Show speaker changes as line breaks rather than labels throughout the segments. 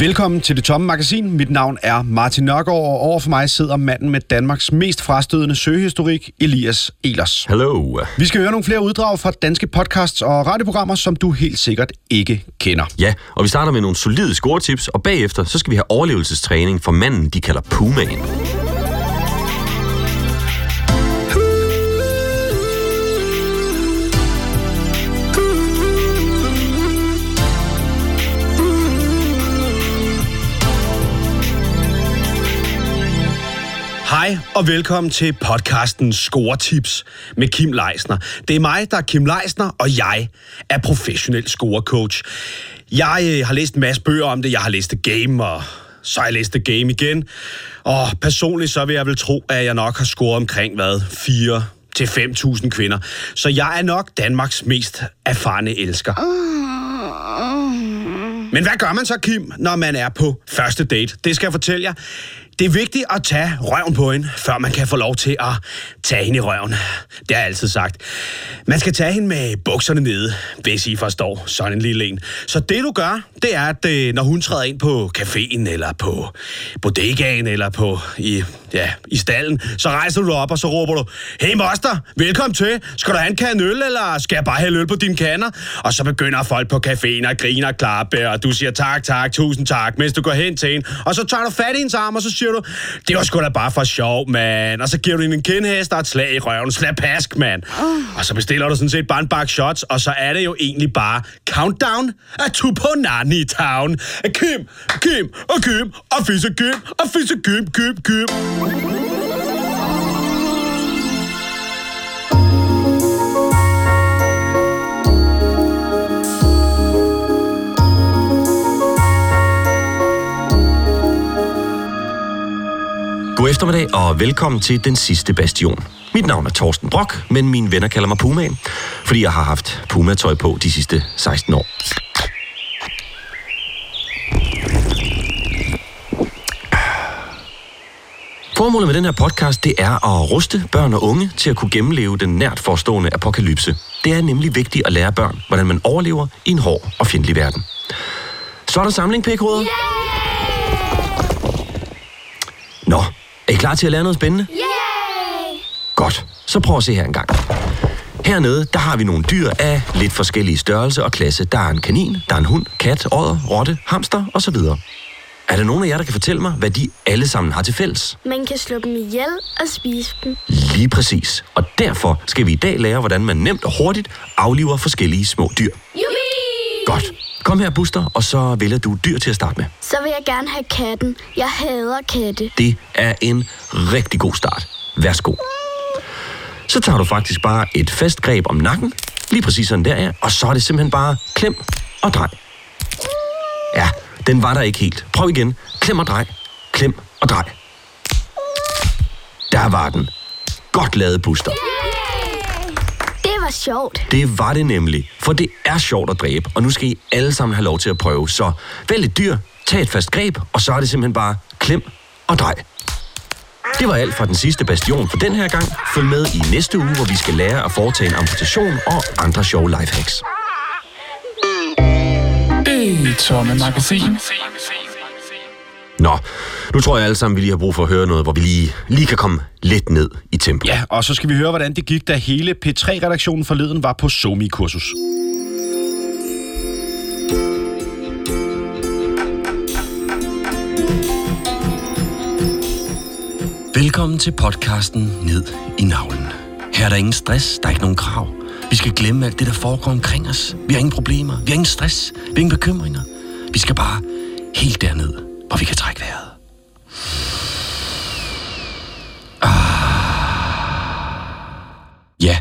Velkommen til Det Tomme Magasin. Mit navn er Martin Nørgaard, og over for mig sidder manden med Danmarks mest frastødende søgehistorik, Elias Elers.
Hello.
Vi skal høre nogle flere uddrag fra danske podcasts og radioprogrammer, som du helt sikkert ikke kender.
Ja, og vi starter med nogle solide scoretips, og bagefter så skal vi have overlevelsestræning for manden, de kalder Pumaen.
Og velkommen til podcasten Scoretips med Kim Leisner. Det er mig, der er Kim Leisner, og jeg er professionel scorecoach. Jeg øh, har læst en masse bøger om det. Jeg har læst The Game, og så har jeg læst The Game igen. Og personligt så vil jeg vel tro, at jeg nok har scoret omkring, hvad, 4 til 5.000 kvinder. Så jeg er nok Danmarks mest erfarne elsker. Men hvad gør man så, Kim, når man er på første date? Det skal jeg fortælle jer. Det er vigtigt at tage røven på hende, før man kan få lov til at tage hende i røven. Det har jeg altid sagt. Man skal tage hende med bukserne nede, hvis I forstår sådan en lille en. Så det du gør, det er, at øh, når hun træder ind på caféen, eller på bodegaen, eller på i, ja, i stallen, så rejser du op, og så råber du, Hey moster, velkommen til. Skal du have en kan øl, eller skal jeg bare have øl på dine kander? Og så begynder folk på caféen at grine og klappe, og du siger tak, tak, tusind tak, mens du går hen til hende. Og så tager du fat i hendes arm, og så siger du, det var sgu da bare for sjov, mand. Og så giver du hende en kindhest og et slag i røven. Slap pask, mand. Og så bestiller du sådan set bare en bakke shots, og så er det jo egentlig bare countdown at to på Nani Town. Kim, Kim, og Kim, og Fisse Kim, og Fisse Kim, Kim, Kim.
God eftermiddag, og velkommen til Den Sidste Bastion. Mit navn er Torsten Brock, men mine venner kalder mig Pumaen, fordi jeg har haft Puma-tøj på de sidste 16 år. Formålet med den her podcast, det er at ruste børn og unge til at kunne gennemleve den nært forestående apokalypse. Det er nemlig vigtigt at lære børn, hvordan man overlever i en hård og fjendtlig verden. Så er der samling, pækhoveder. Yeah! Er I klar til at lære noget spændende?
Yay!
Godt, så prøv at se her en gang. Hernede, der har vi nogle dyr af lidt forskellige størrelse og klasse. Der er en kanin, der er en hund, kat, odder, rotte, hamster osv. Er der nogen af jer, der kan fortælle mig, hvad de alle sammen har til fælles?
Man kan slå dem ihjel og spise dem.
Lige præcis. Og derfor skal vi i dag lære, hvordan man nemt og hurtigt afliver forskellige små dyr.
Jubi!
Kom her, Buster, og så vælger du dyr til at starte med.
Så vil jeg gerne have katten. Jeg hader katte.
Det er en rigtig god start. Værsgo. Så tager du faktisk bare et fast greb om nakken, lige præcis sådan der er, og så er det simpelthen bare klem og drej. Ja, den var der ikke helt. Prøv igen. Klem og drej. Klem og drej. Der var den. Godt lavet, Buster.
Det var sjovt.
Det var det nemlig, for det er sjovt at dræbe, og nu skal I alle sammen have lov til at prøve. Så vælg et dyr, tag et fast greb, og så er det simpelthen bare klem og drej. Det var alt fra den sidste bastion for den her gang. Følg med i næste uge, hvor vi skal lære at foretage en amputation og andre sjove lifehacks.
Det tomme magasin.
Nå, nu tror jeg alle sammen, vi lige har brug for at høre noget, hvor vi lige, lige kan komme lidt ned i tempo.
Ja, og så skal vi høre, hvordan det gik, da hele P3-redaktionen forleden var på Somi-kursus.
Velkommen til podcasten Ned i navlen. Her er der ingen stress, der er ikke nogen krav. Vi skal glemme alt det, der foregår omkring os. Vi har ingen problemer, vi har ingen stress, vi har ingen bekymringer. Vi skal bare helt derned, hvor vi kan trække vejret. Ah. Ja,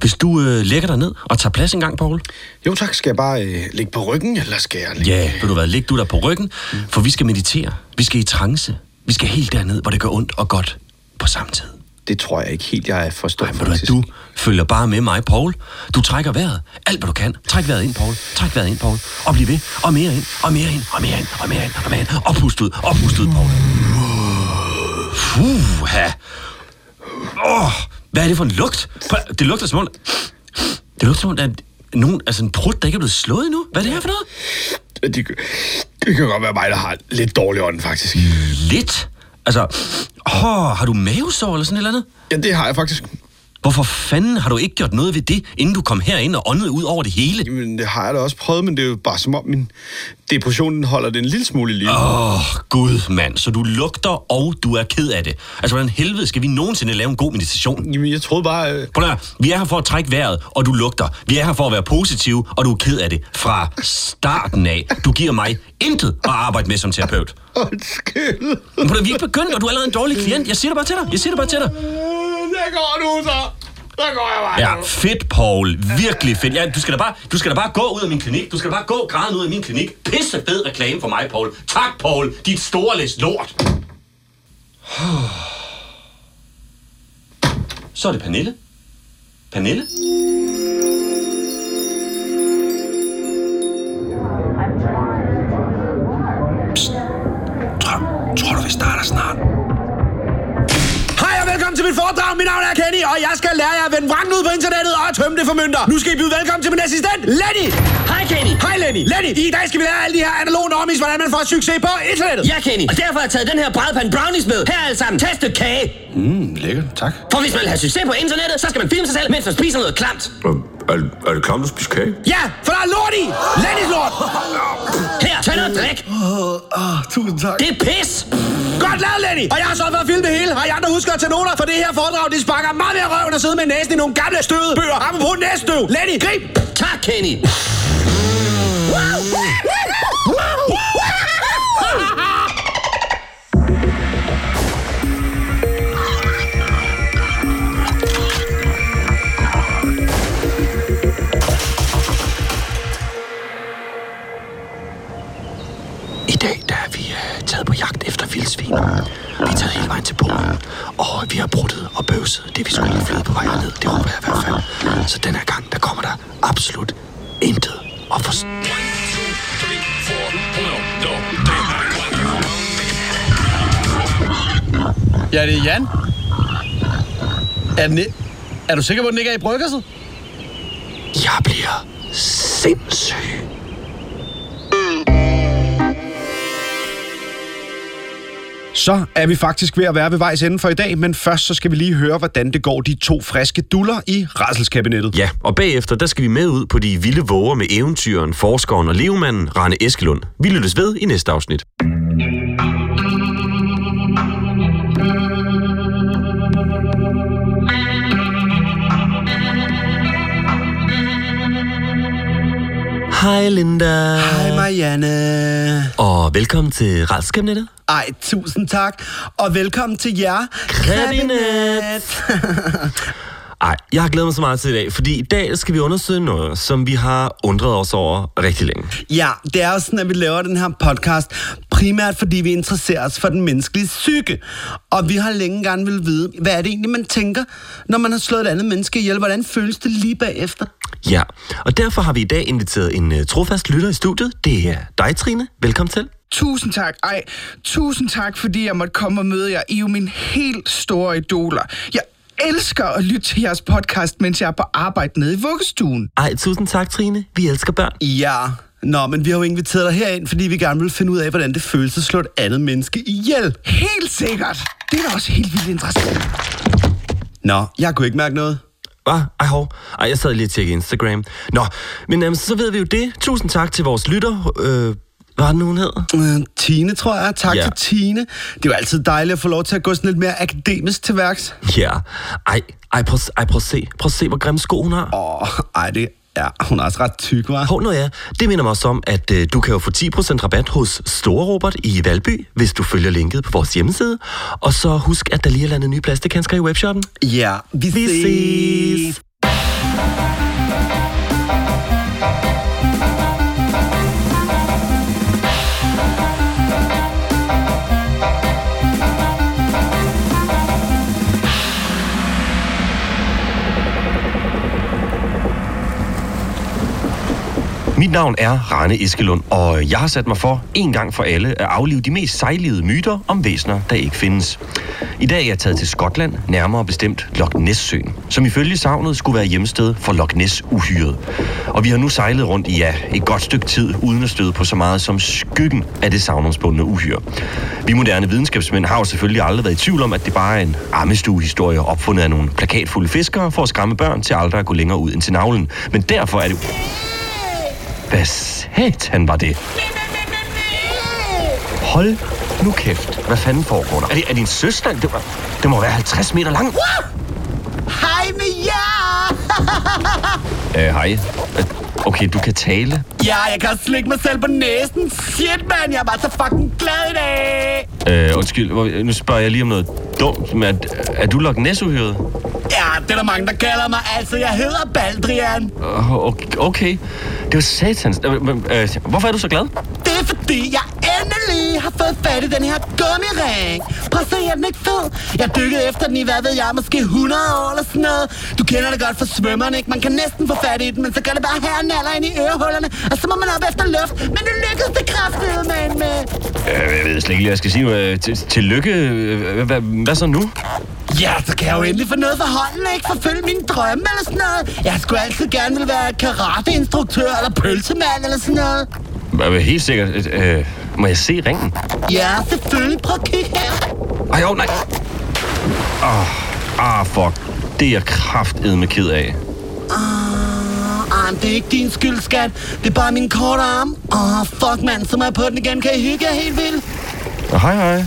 hvis du øh, lægger dig ned og tager plads en gang, Paul.
Jo tak, skal jeg bare øh, ligge på ryggen, eller skal jeg ligge...
Ja, ved du hvad, læg du der på ryggen, for vi skal meditere. Vi skal i trance. Vi skal helt derned, hvor det gør ondt og godt på samme tid.
Det tror jeg ikke helt, jeg forstår
Nej, ved du følger bare med mig, Paul. Du trækker vejret. Alt, hvad du kan. Træk vejret ind, Paul. Træk vejret ind, Paul. Og bliv ved. Og mere ind. Og mere ind. Og mere ind. Og mere ind. Og mere ind. Og pust ud. Og pust ud, Paul. Puh, ha. Åh, hvad er det for en lugt? Det lugter som om... Det lugter som om, at nogen, altså en prut, der ikke er blevet slået endnu. Hvad er det her for noget?
Det, det kan godt være mig, der har lidt dårlig ånd, faktisk.
Lidt? Altså, åh, har du mavesår eller sådan et eller andet?
Ja, det har jeg faktisk.
Hvorfor fanden har du ikke gjort noget ved det, inden du kom herind og åndede ud over det hele?
Jamen, det har jeg da også prøvet, men det er jo bare som om min depression den holder det en lille smule i live.
Åh, oh, gud mand, så du lugter, og du er ked af det. Altså, hvordan helvede skal vi nogensinde lave en god meditation?
Jamen, jeg troede bare... Øh...
Prøv at vi er her for at trække vejret, og du lugter. Vi er her for at være positiv, og du er ked af det. Fra starten af. Du giver mig intet at arbejde med som terapeut.
Undskyld.
Men prøv at vi er ikke begyndt, og du er allerede en dårlig klient. Jeg siger det bare til dig. Jeg siger det bare til dig.
Det går nu, så. Der går jeg bare
Ja, fedt, Paul. Virkelig fedt. Ja, du skal, da bare, du skal da bare gå ud af min klinik. Du skal da bare gå græden ud af min klinik. Pisse fed reklame for mig, Paul. Tak, Paul. Dit store læs lort. Så er det Pernille. Pernille?
Tror, tror du, vi starter snart? Hej og velkommen til mit foredrag. Og jeg skal lære jer at vende vrangen ud på internettet og tømme det for mønter. Nu skal I byde velkommen til min assistent, Lenny.
Hej Kenny.
Hej Lenny. Lenny, i dag skal vi lære alle de her analoge normis, hvordan man får succes på internettet.
Ja, Kenny. Og derfor har jeg taget den her brædpande brownies med. Her er alle sammen. Tast et kage.
Mm, lækkert. Tak.
For hvis man vil have succes på internettet, så skal man filme sig selv, mens man spiser noget klamt.
Er, er det klamt at spise kage?
Ja, for der er lort i. Lennys lort.
Her, tag noget drik.
Ah, tusind tak.
Det er pis.
Godt lavet, Lenny! Og jeg har så for at filme det hele, og I andre husker at tage noter, for det her foredrag, det sparker meget mere røv, end at sidde med næsen i nogle gamle støde bøger. Apropos næstøv. Lenny, grib!
Tak, Kenny.
Vi er taget hele vejen til Polen, og vi har bruttet og bøvset det, vi skulle lige flyde på vej ned. Det håber jeg i hvert fald. Så den her gang, der kommer der absolut intet at forstå.
Ja, det er Jan. Er, den, er du sikker på, at den ikke er i bryggerset?
Jeg bliver sindssyg.
Så er vi faktisk ved at være ved vejs ende for i dag, men først så skal vi lige høre, hvordan det går de to friske duller i rædselskabinettet.
Ja, og bagefter, der skal vi med ud på de vilde våger med eventyren, forskeren og levemanden Rane Eskelund. Vi lyttes ved i næste afsnit. Hej Linda.
Hej Marianne.
Og velkommen til Rædselskabinettet.
Ej, tusind tak. Og velkommen til jer.
Kabinet. Ej, jeg har glædet mig så meget til i dag, fordi i dag skal vi undersøge noget, som vi har undret os over rigtig længe.
Ja, det er jo sådan, at vi laver den her podcast, primært fordi vi interesserer os for den menneskelige psyke. Og vi har længe gerne vil vide, hvad er det egentlig, man tænker, når man har slået et andet menneske ihjel? Hvordan føles det lige bagefter?
Ja, og derfor har vi i dag inviteret en uh, trofast lytter i studiet. Det er dig, Trine. Velkommen til.
Tusind tak. Ej, tusind tak, fordi jeg måtte komme og møde jer. I er jo mine helt store idoler. Jeg elsker at lytte til jeres podcast, mens jeg er på arbejde nede i vuggestuen.
Ej, tusind tak, Trine. Vi elsker børn.
Ja, Nå, men vi har jo inviteret dig herind, fordi vi gerne vil finde ud af, hvordan det føles at slå et andet menneske ihjel.
Helt sikkert. Det er da også helt vildt interessant.
Nå, jeg kunne ikke mærke noget.
Hvad? Ej, hov. Ej, jeg sad lige og tjekkede Instagram. Nå, men um, så ved vi jo det. Tusind tak til vores lytter. Øh, hvad det nu, hun hedder?
Øh, Tine, tror jeg. Tak
Ja.
til Tine. Det jo altid dejligt at få lov til at gå sådan lidt mere akademisk til værks.
Ja. Ej, ej, prøv, ej, prøv at se. Prøv at se, hvor grimme sko hun har.
Åh, ej, det Ja, hun er også ret tyk, var.
Hov, nå ja, det minder mig også om, at øh, du kan jo få 10% rabat hos Store Robert i Valby, hvis du følger linket på vores hjemmeside. Og så husk, at der lige er landet nye plastikhandsker i webshoppen.
Ja, vi,
Vi ses! Mit navn er Rane Eskelund, og jeg har sat mig for en gang for alle at aflive de mest sejlivede myter om væsener, der ikke findes. I dag er jeg taget til Skotland, nærmere bestemt Loch Ness-søen, som ifølge savnet skulle være hjemsted for Loch Ness-uhyret. Og vi har nu sejlet rundt i ja, et godt stykke tid, uden at støde på så meget som skyggen af det savnomsbundne uhyre. Vi moderne videnskabsmænd har jo selvfølgelig aldrig været i tvivl om, at det bare er en armestuehistorie opfundet af nogle plakatfulde fiskere for at skræmme børn til aldrig at gå længere ud end til navlen. Men derfor er det... Hvad satan var det? Hold nu kæft. Hvad fanden foregår der? Er det er din søster? Det, var, det må være 50 meter lang.
Hej med jer!
Øh, hej. Okay, du kan tale.
ja, jeg kan slikke mig selv på næsen. Shit, man, jeg bare så fucking glad i dag.
Øh, undskyld, nu spørger jeg lige om noget dumt. Men er, er du Loch Ness-uhyret?
Ja, det er der mange, der kalder mig. Altså, jeg hedder Baldrian.
Okay, okay. Det var satans. Øh, øh, hvorfor er du så glad?
Det er fordi, jeg endelig har fået fat i den her gummiring. Prøv at se, er den ikke fed? Jeg dykkede efter den i, hvad ved jeg, måske 100 år eller sådan noget. Du kender det godt fra svømmerne, ikke? Man kan næsten få fat i den, men så kan det bare her naller ind i ørehullerne, og så må man op efter luft. Men det lykkedes det kraftedeme med en med.
Øh, jeg ved slet ikke lige, jeg skal sige. Øh, til, tillykke. Øh, hvad, så nu?
Ja, så kan jeg jo endelig få noget for hånden, ikke? Forfølge mine drømme eller sådan noget. Jeg skulle altid gerne vil være karateinstruktør eller pølsemand eller sådan noget.
Helt sikkert. Øh, må jeg se ringen?
Ja, selvfølgelig. Prøv at kigge her.
Ej, oh, nej. Ah, ah, fuck. Det er jeg kraftedme ked af.
Ah, ah, det er ikke din skyld, skat. Det er bare min korte arm. Åh, oh, fuck, mand. Så må jeg på den igen. Kan I hygge jer helt vildt?
Hej, hej.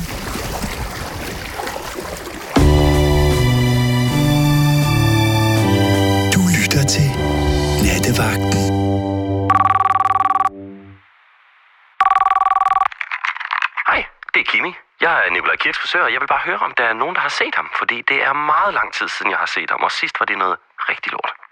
Frisør, jeg vil bare høre, om der er nogen, der har set ham. Fordi det er meget lang tid siden, jeg har set ham, og sidst var det noget rigtig lort.